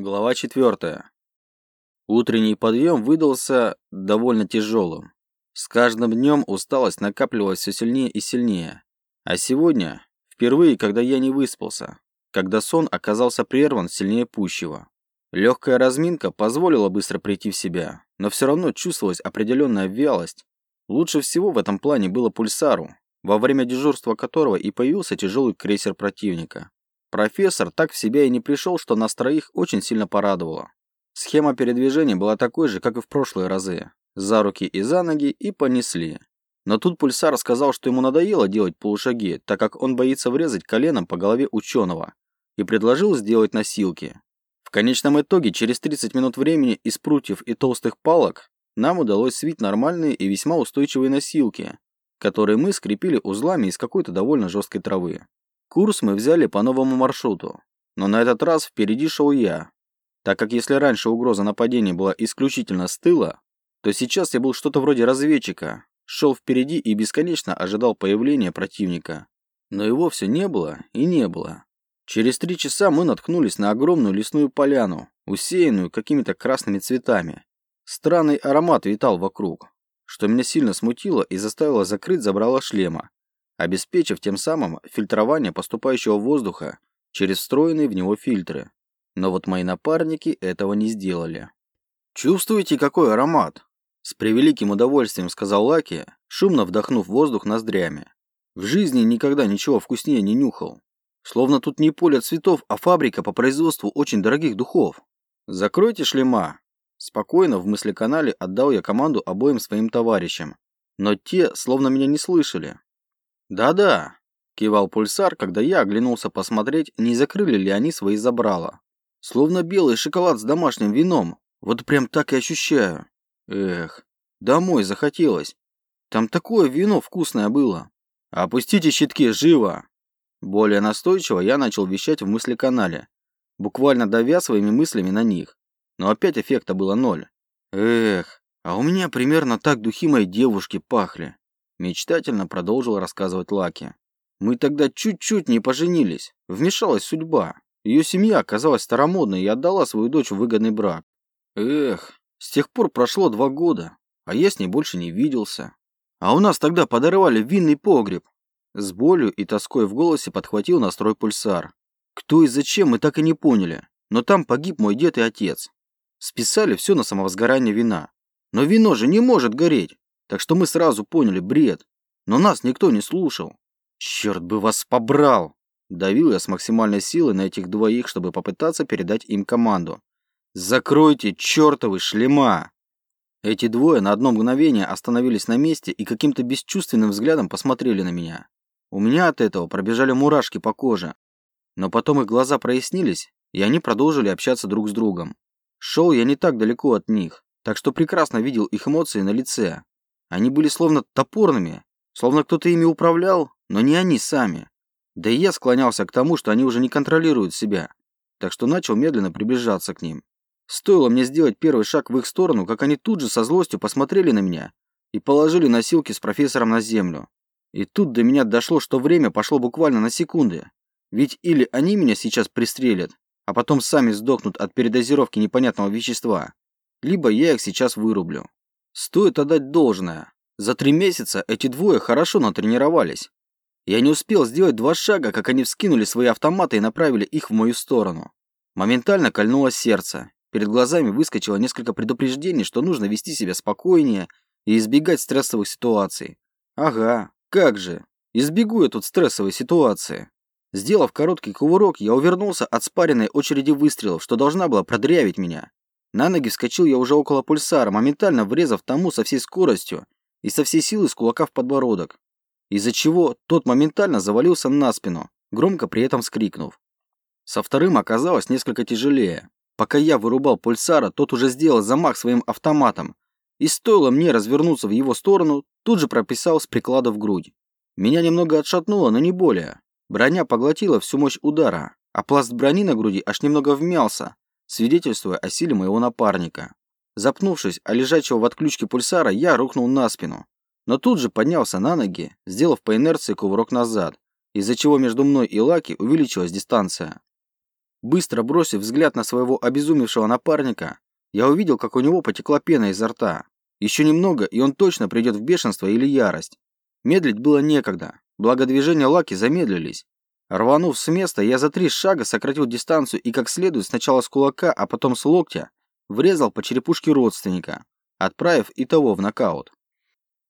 Глава 4. Утренний подъем выдался довольно тяжелым. С каждым днем усталость накапливалась все сильнее и сильнее. А сегодня, впервые, когда я не выспался, когда сон оказался прерван сильнее пущего. Легкая разминка позволила быстро прийти в себя, но все равно чувствовалась определенная вялость. Лучше всего в этом плане было пульсару, во время дежурства которого и появился тяжелый крейсер противника. Профессор так в себя и не пришел, что нас троих очень сильно порадовало. Схема передвижения была такой же, как и в прошлые разы. За руки и за ноги и понесли. Но тут Пульсар сказал, что ему надоело делать полушаги, так как он боится врезать коленом по голове ученого, и предложил сделать носилки. В конечном итоге, через 30 минут времени из прутьев и толстых палок нам удалось свить нормальные и весьма устойчивые носилки, которые мы скрепили узлами из какой-то довольно жесткой травы. Курс мы взяли по новому маршруту, но на этот раз впереди шел я, так как если раньше угроза нападения была исключительно с тыла, то сейчас я был что-то вроде разведчика, шел впереди и бесконечно ожидал появления противника. Но его все не было и не было. Через три часа мы наткнулись на огромную лесную поляну, усеянную какими-то красными цветами. Странный аромат витал вокруг, что меня сильно смутило и заставило закрыть забрало шлема обеспечив тем самым фильтрование поступающего воздуха через встроенные в него фильтры. Но вот мои напарники этого не сделали. «Чувствуете, какой аромат?» С превеликим удовольствием сказал Лаки, шумно вдохнув воздух ноздрями. В жизни никогда ничего вкуснее не нюхал. Словно тут не поле цветов, а фабрика по производству очень дорогих духов. «Закройте шлема!» Спокойно в мыслеканале отдал я команду обоим своим товарищам. Но те словно меня не слышали. «Да-да», – кивал пульсар, когда я оглянулся посмотреть, не закрыли ли они свои забрала. «Словно белый шоколад с домашним вином. Вот прям так и ощущаю. Эх, домой захотелось. Там такое вино вкусное было. Опустите щитки, живо!» Более настойчиво я начал вещать в мысли-канале, буквально давя своими мыслями на них. Но опять эффекта было ноль. Эх, а у меня примерно так духи моей девушки пахли. Мечтательно продолжил рассказывать Лаки. Мы тогда чуть-чуть не поженились. Вмешалась судьба. Ее семья оказалась старомодной и отдала свою дочь в выгодный брак. Эх, с тех пор прошло два года, а я с ней больше не виделся. А у нас тогда подорвали винный погреб. С болью и тоской в голосе подхватил настрой пульсар. Кто и зачем, мы так и не поняли. Но там погиб мой дед и отец. Списали все на самовозгорание вина. Но вино же не может гореть. Так что мы сразу поняли бред. Но нас никто не слушал. Черт бы вас побрал! Давил я с максимальной силой на этих двоих, чтобы попытаться передать им команду. «Закройте чертовы шлема!» Эти двое на одно мгновение остановились на месте и каким-то бесчувственным взглядом посмотрели на меня. У меня от этого пробежали мурашки по коже. Но потом их глаза прояснились, и они продолжили общаться друг с другом. Шел я не так далеко от них, так что прекрасно видел их эмоции на лице. Они были словно топорными, словно кто-то ими управлял, но не они сами. Да и я склонялся к тому, что они уже не контролируют себя, так что начал медленно приближаться к ним. Стоило мне сделать первый шаг в их сторону, как они тут же со злостью посмотрели на меня и положили носилки с профессором на землю. И тут до меня дошло, что время пошло буквально на секунды. Ведь или они меня сейчас пристрелят, а потом сами сдохнут от передозировки непонятного вещества, либо я их сейчас вырублю. Стоит отдать должное. За три месяца эти двое хорошо натренировались. Я не успел сделать два шага, как они вскинули свои автоматы и направили их в мою сторону. Моментально кольнуло сердце. Перед глазами выскочило несколько предупреждений, что нужно вести себя спокойнее и избегать стрессовых ситуаций. Ага, как же. Избегу я тут стрессовой ситуации. Сделав короткий кувырок, я увернулся от спаренной очереди выстрелов, что должна была продрявить меня. На ноги вскочил я уже около пульсара, моментально врезав тому со всей скоростью и со всей силы с кулака в подбородок, из-за чего тот моментально завалился на спину, громко при этом скрикнув. Со вторым оказалось несколько тяжелее. Пока я вырубал пульсара, тот уже сделал замах своим автоматом, и стоило мне развернуться в его сторону, тут же прописал с приклада в грудь. Меня немного отшатнуло, но не более. Броня поглотила всю мощь удара, а пласт брони на груди аж немного вмялся, свидетельствуя о силе моего напарника. Запнувшись о лежачего в отключке пульсара, я рухнул на спину, но тут же поднялся на ноги, сделав по инерции кувырок назад, из-за чего между мной и Лаки увеличилась дистанция. Быстро бросив взгляд на своего обезумевшего напарника, я увидел, как у него потекла пена изо рта. Еще немного, и он точно придет в бешенство или ярость. Медлить было некогда, благо движения Лаки замедлились. Рванув с места, я за три шага сократил дистанцию и как следует сначала с кулака, а потом с локтя врезал по черепушке родственника, отправив и того в нокаут.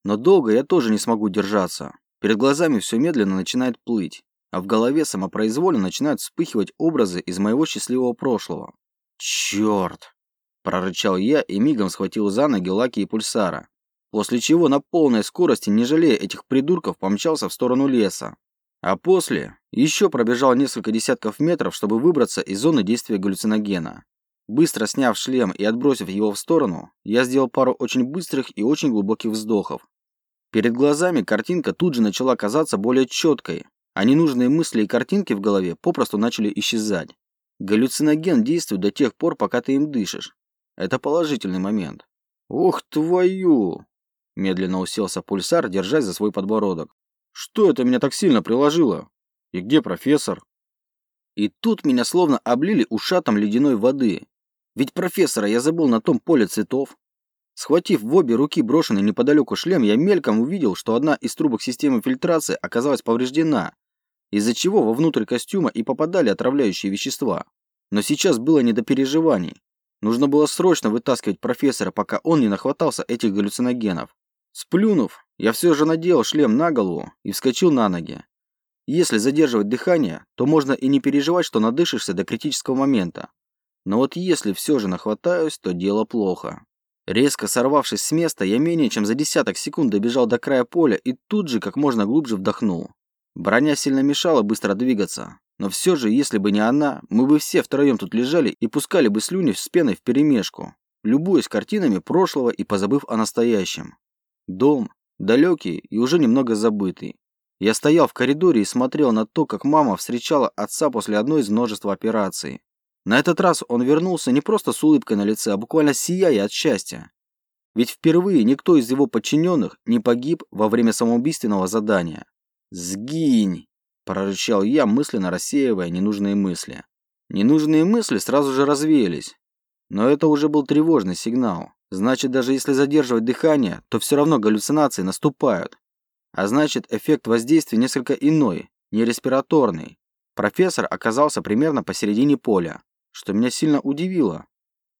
Но долго я тоже не смогу держаться. Перед глазами все медленно начинает плыть, а в голове самопроизвольно начинают вспыхивать образы из моего счастливого прошлого. «Черт!» – прорычал я и мигом схватил за ноги Лаки и Пульсара, после чего на полной скорости, не жалея этих придурков, помчался в сторону леса. А после еще пробежал несколько десятков метров, чтобы выбраться из зоны действия галлюциногена. Быстро сняв шлем и отбросив его в сторону, я сделал пару очень быстрых и очень глубоких вздохов. Перед глазами картинка тут же начала казаться более четкой, а ненужные мысли и картинки в голове попросту начали исчезать. Галлюциноген действует до тех пор, пока ты им дышишь. Это положительный момент. «Ох твою!» Медленно уселся пульсар, держась за свой подбородок. «Что это меня так сильно приложило? И где профессор?» И тут меня словно облили ушатом ледяной воды. Ведь профессора я забыл на том поле цветов. Схватив в обе руки брошенный неподалеку шлем, я мельком увидел, что одна из трубок системы фильтрации оказалась повреждена, из-за чего вовнутрь костюма и попадали отравляющие вещества. Но сейчас было не до переживаний. Нужно было срочно вытаскивать профессора, пока он не нахватался этих галлюциногенов. Сплюнув, я все же надел шлем на голову и вскочил на ноги. Если задерживать дыхание, то можно и не переживать, что надышишься до критического момента. Но вот если все же нахватаюсь, то дело плохо. Резко сорвавшись с места, я менее чем за десяток секунд добежал до края поля и тут же как можно глубже вдохнул. Броня сильно мешала быстро двигаться. Но все же, если бы не она, мы бы все втроем тут лежали и пускали бы слюни с пеной вперемешку, любуясь картинами прошлого и позабыв о настоящем. Дом, далекий и уже немного забытый. Я стоял в коридоре и смотрел на то, как мама встречала отца после одной из множества операций. На этот раз он вернулся не просто с улыбкой на лице, а буквально сияя от счастья. Ведь впервые никто из его подчиненных не погиб во время самоубийственного задания. «Сгинь!» – прорычал я, мысленно рассеивая ненужные мысли. Ненужные мысли сразу же развеялись. Но это уже был тревожный сигнал. Значит, даже если задерживать дыхание, то все равно галлюцинации наступают. А значит, эффект воздействия несколько иной, не респираторный. Профессор оказался примерно посередине поля, что меня сильно удивило,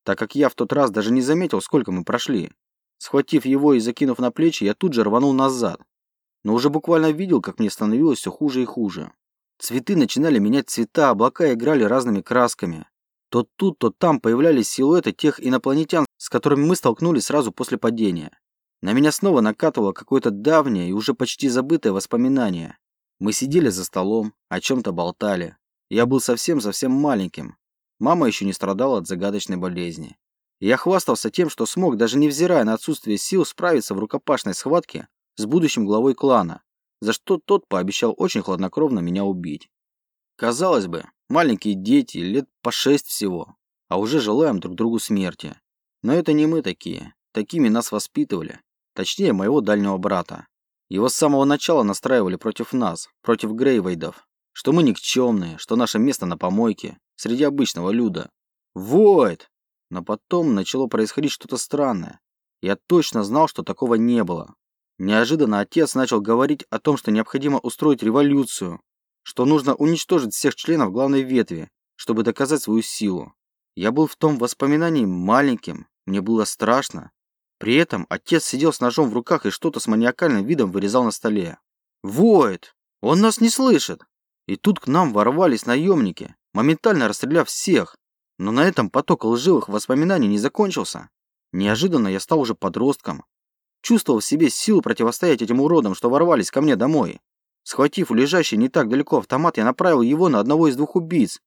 так как я в тот раз даже не заметил, сколько мы прошли. Схватив его и закинув на плечи, я тут же рванул назад, но уже буквально видел, как мне становилось все хуже и хуже. Цветы начинали менять цвета, облака играли разными красками. То тут, то там появлялись силуэты тех инопланетян, с которыми мы столкнулись сразу после падения. На меня снова накатывало какое-то давнее и уже почти забытое воспоминание. Мы сидели за столом, о чем-то болтали. Я был совсем-совсем маленьким. Мама еще не страдала от загадочной болезни. Я хвастался тем, что смог, даже невзирая на отсутствие сил, справиться в рукопашной схватке с будущим главой клана, за что тот пообещал очень хладнокровно меня убить. Казалось бы, маленькие дети, лет по шесть всего, а уже желаем друг другу смерти. Но это не мы такие. Такими нас воспитывали. Точнее, моего дальнего брата. Его с самого начала настраивали против нас, против Грейвейдов. Что мы никчемные, что наше место на помойке, среди обычного люда. Войд! Но потом начало происходить что-то странное. Я точно знал, что такого не было. Неожиданно отец начал говорить о том, что необходимо устроить революцию, что нужно уничтожить всех членов главной ветви, чтобы доказать свою силу. Я был в том воспоминании маленьким, мне было страшно. При этом отец сидел с ножом в руках и что-то с маниакальным видом вырезал на столе. «Воет! Он нас не слышит!» И тут к нам ворвались наемники, моментально расстреляв всех. Но на этом поток лживых воспоминаний не закончился. Неожиданно я стал уже подростком, Чувствовал в себе силу противостоять этим уродам, что ворвались ко мне домой. Схватив лежащий не так далеко автомат, я направил его на одного из двух убийц.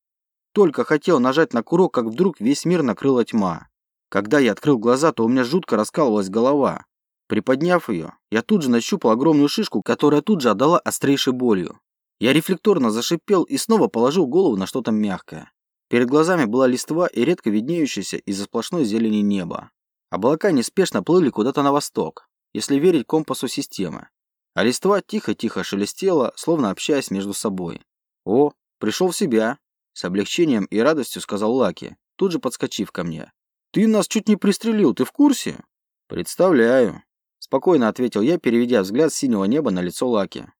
Только хотел нажать на курок, как вдруг весь мир накрыла тьма. Когда я открыл глаза, то у меня жутко раскалывалась голова. Приподняв ее, я тут же нащупал огромную шишку, которая тут же отдала острейшей болью. Я рефлекторно зашипел и снова положил голову на что-то мягкое. Перед глазами была листва и редко виднеющаяся из-за сплошной зелени неба. Облака неспешно плыли куда-то на восток, если верить компасу системы. А листва тихо-тихо шелестела, словно общаясь между собой. О, пришел в себя. С облегчением и радостью сказал Лаки, тут же подскочив ко мне. «Ты нас чуть не пристрелил, ты в курсе?» «Представляю», – спокойно ответил я, переведя взгляд с синего неба на лицо Лаки.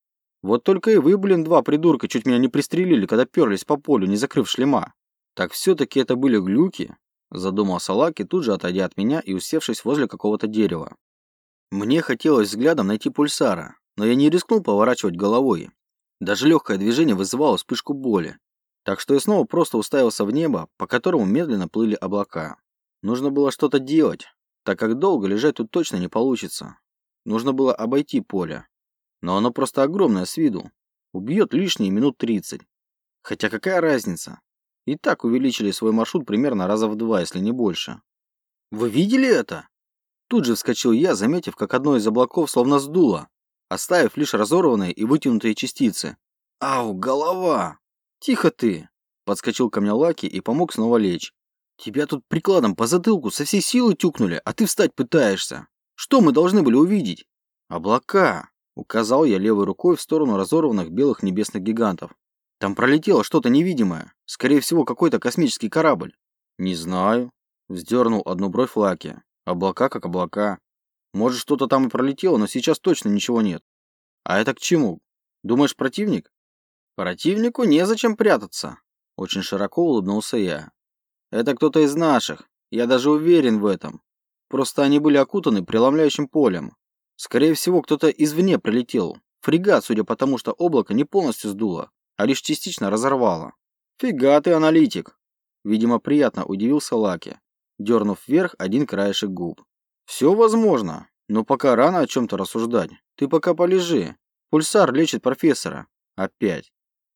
«Вот только и вы, блин, два придурка, чуть меня не пристрелили, когда перлись по полю, не закрыв шлема. Так все-таки это были глюки?» Задумался Лаки, тут же отойдя от меня и усевшись возле какого-то дерева. Мне хотелось взглядом найти пульсара, но я не рискнул поворачивать головой. Даже легкое движение вызывало вспышку боли. Так что я снова просто уставился в небо, по которому медленно плыли облака. Нужно было что-то делать, так как долго лежать тут точно не получится. Нужно было обойти поле. Но оно просто огромное с виду. Убьет лишние минут 30. Хотя какая разница? И так увеличили свой маршрут примерно раза в два, если не больше. «Вы видели это?» Тут же вскочил я, заметив, как одно из облаков словно сдуло, оставив лишь разорванные и вытянутые частицы. «Ау, голова!» «Тихо ты!» Подскочил ко мне Лаки и помог снова лечь. «Тебя тут прикладом по затылку со всей силы тюкнули, а ты встать пытаешься. Что мы должны были увидеть?» «Облака!» Указал я левой рукой в сторону разорванных белых небесных гигантов. Там пролетело что-то невидимое. Скорее всего, какой-то космический корабль. Не знаю. Вздернул одну бровь Лаки. Облака как облака. Может, что-то там и пролетело, но сейчас точно ничего нет. А это к чему? Думаешь, противник? Противнику незачем прятаться. Очень широко улыбнулся я. Это кто-то из наших. Я даже уверен в этом. Просто они были окутаны преломляющим полем. Скорее всего, кто-то извне прилетел. Фрегат, судя по тому, что облако не полностью сдуло а лишь частично разорвало. «Фига ты, аналитик!» Видимо, приятно удивился Лаки, дернув вверх один краешек губ. «Все возможно, но пока рано о чем-то рассуждать. Ты пока полежи. Пульсар лечит профессора. Опять.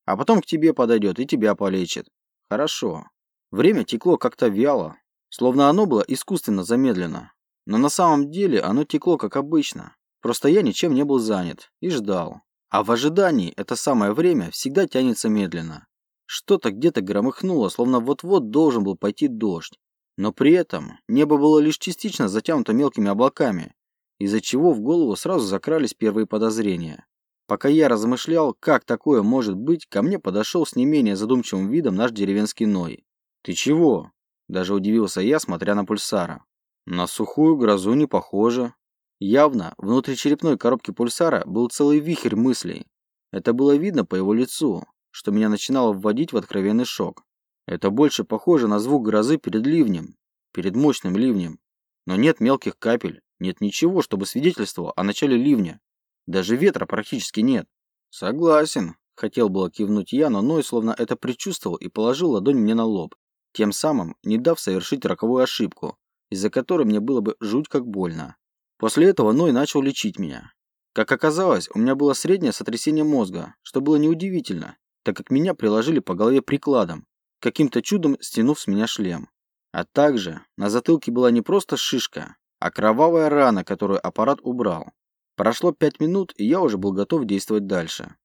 А потом к тебе подойдет и тебя полечит. Хорошо. Время текло как-то вяло, словно оно было искусственно замедлено. Но на самом деле оно текло как обычно. Просто я ничем не был занят и ждал. А в ожидании это самое время всегда тянется медленно. Что-то где-то громыхнуло, словно вот-вот должен был пойти дождь. Но при этом небо было лишь частично затянуто мелкими облаками, из-за чего в голову сразу закрались первые подозрения. Пока я размышлял, как такое может быть, ко мне подошел с не менее задумчивым видом наш деревенский Ной. «Ты чего?» – даже удивился я, смотря на пульсара. «На сухую грозу не похоже», Явно, внутри черепной коробки пульсара был целый вихрь мыслей. Это было видно по его лицу, что меня начинало вводить в откровенный шок. Это больше похоже на звук грозы перед ливнем, перед мощным ливнем. Но нет мелких капель, нет ничего, чтобы свидетельствовало о начале ливня. Даже ветра практически нет. Согласен, хотел было кивнуть я, но Ной словно это предчувствовал и положил ладонь мне на лоб, тем самым не дав совершить роковую ошибку, из-за которой мне было бы жуть как больно. После этого Ной начал лечить меня. Как оказалось, у меня было среднее сотрясение мозга, что было неудивительно, так как меня приложили по голове прикладом, каким-то чудом стянув с меня шлем. А также на затылке была не просто шишка, а кровавая рана, которую аппарат убрал. Прошло пять минут, и я уже был готов действовать дальше.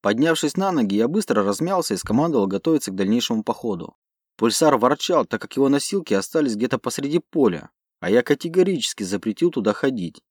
Поднявшись на ноги, я быстро размялся и скомандовал готовиться к дальнейшему походу. Пульсар ворчал, так как его носилки остались где-то посреди поля, а я категорически запретил туда ходить,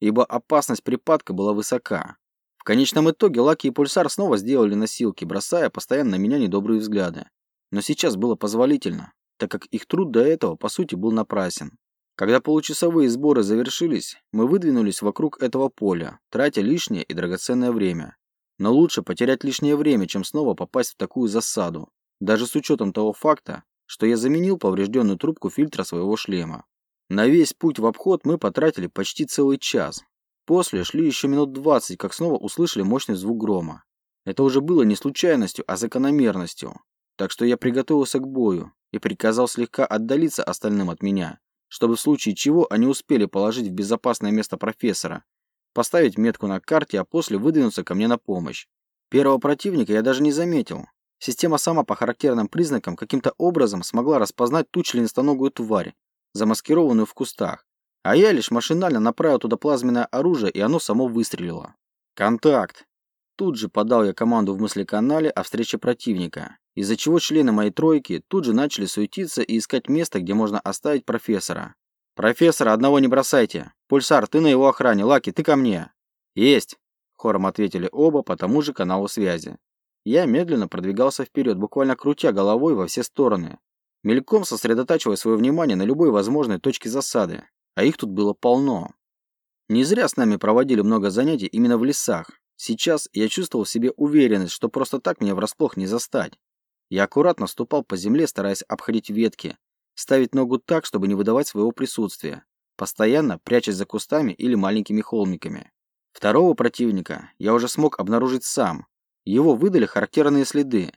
ибо опасность припадка была высока. В конечном итоге Лаки и Пульсар снова сделали носилки, бросая постоянно на меня недобрые взгляды. Но сейчас было позволительно, так как их труд до этого, по сути, был напрасен. Когда получасовые сборы завершились, мы выдвинулись вокруг этого поля, тратя лишнее и драгоценное время. Но лучше потерять лишнее время, чем снова попасть в такую засаду, даже с учетом того факта, что я заменил поврежденную трубку фильтра своего шлема. На весь путь в обход мы потратили почти целый час. После шли еще минут двадцать, как снова услышали мощный звук грома. Это уже было не случайностью, а закономерностью. Так что я приготовился к бою и приказал слегка отдалиться остальным от меня, чтобы в случае чего они успели положить в безопасное место профессора, поставить метку на карте, а после выдвинуться ко мне на помощь. Первого противника я даже не заметил. Система сама по характерным признакам каким-то образом смогла распознать ту членистоногую тварь, замаскированную в кустах, а я лишь машинально направил туда плазменное оружие, и оно само выстрелило. «Контакт!» Тут же подал я команду в мыслеканале о встрече противника, из-за чего члены моей тройки тут же начали суетиться и искать место, где можно оставить профессора. «Профессора одного не бросайте! Пульсар, ты на его охране, Лаки, ты ко мне!» «Есть!» – хором ответили оба по тому же каналу связи. Я медленно продвигался вперед, буквально крутя головой во все стороны, мельком сосредотачивая свое внимание на любой возможной точке засады, а их тут было полно. Не зря с нами проводили много занятий именно в лесах. Сейчас я чувствовал в себе уверенность, что просто так меня врасплох не застать. Я аккуратно ступал по земле, стараясь обходить ветки, ставить ногу так, чтобы не выдавать своего присутствия, постоянно прячась за кустами или маленькими холмиками. Второго противника я уже смог обнаружить сам. Его выдали характерные следы.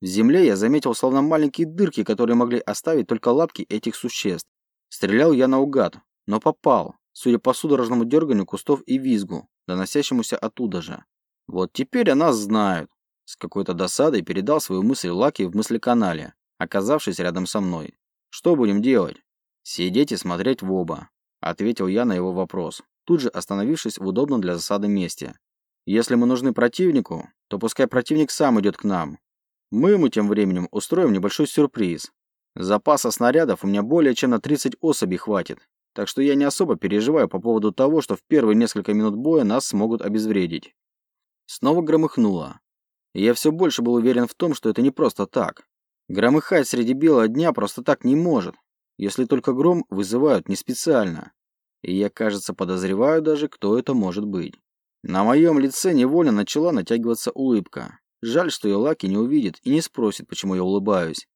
В земле я заметил словно маленькие дырки, которые могли оставить только лапки этих существ. Стрелял я наугад, но попал, судя по судорожному дерганию кустов и визгу, доносящемуся оттуда же. Вот теперь о нас знают. С какой-то досадой передал свою мысль Лаки в мыслеканале, оказавшись рядом со мной. Что будем делать? Сидеть и смотреть в оба, ответил я на его вопрос, тут же остановившись в удобном для засады месте. Если мы нужны противнику, то пускай противник сам идет к нам. Мы ему тем временем устроим небольшой сюрприз. Запаса снарядов у меня более чем на 30 особей хватит, так что я не особо переживаю по поводу того, что в первые несколько минут боя нас смогут обезвредить. Снова громыхнуло. И я все больше был уверен в том, что это не просто так. Громыхать среди белого дня просто так не может, если только гром вызывают не специально. И я, кажется, подозреваю даже, кто это может быть. На моем лице невольно начала натягиваться улыбка. Жаль, что ее Лаки не увидит и не спросит, почему я улыбаюсь.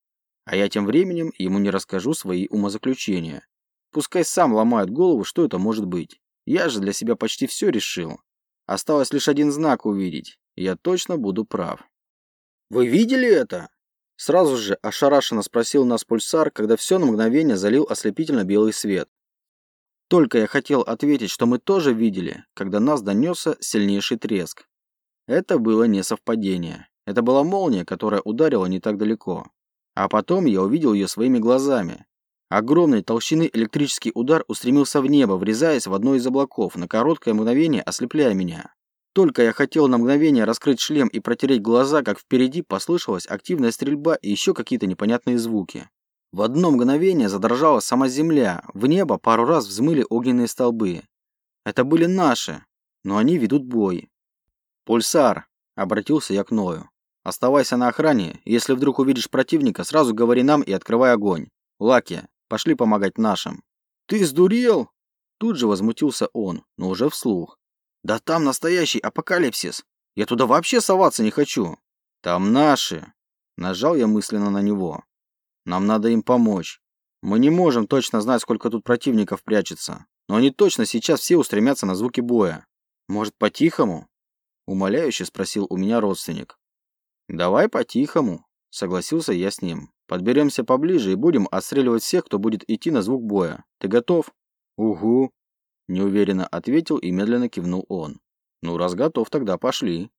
А я тем временем ему не расскажу свои умозаключения. Пускай сам ломает голову, что это может быть. Я же для себя почти все решил. Осталось лишь один знак увидеть. Я точно буду прав. «Вы видели это?» Сразу же ошарашенно спросил нас пульсар, когда все на мгновение залил ослепительно белый свет. Только я хотел ответить, что мы тоже видели, когда нас донесся сильнейший треск. Это было не совпадение. Это была молния, которая ударила не так далеко. А потом я увидел ее своими глазами. Огромной толщины электрический удар устремился в небо, врезаясь в одно из облаков, на короткое мгновение ослепляя меня. Только я хотел на мгновение раскрыть шлем и протереть глаза, как впереди послышалась активная стрельба и еще какие-то непонятные звуки. В одно мгновение задрожала сама земля, в небо пару раз взмыли огненные столбы. Это были наши, но они ведут бой. «Пульсар», — обратился я к Ною, — «оставайся на охране, если вдруг увидишь противника, сразу говори нам и открывай огонь. Лаки, Пошли помогать нашим». «Ты сдурел?» Тут же возмутился он, но уже вслух. «Да там настоящий апокалипсис. Я туда вообще соваться не хочу. Там наши». Нажал я мысленно на него. «Нам надо им помочь. Мы не можем точно знать, сколько тут противников прячется, но они точно сейчас все устремятся на звуки боя. Может, по-тихому?» Умоляюще спросил у меня родственник. «Давай по-тихому», согласился я с ним. Подберемся поближе и будем отстреливать всех, кто будет идти на звук боя. Ты готов? Угу. Неуверенно ответил и медленно кивнул он. Ну, раз готов, тогда пошли.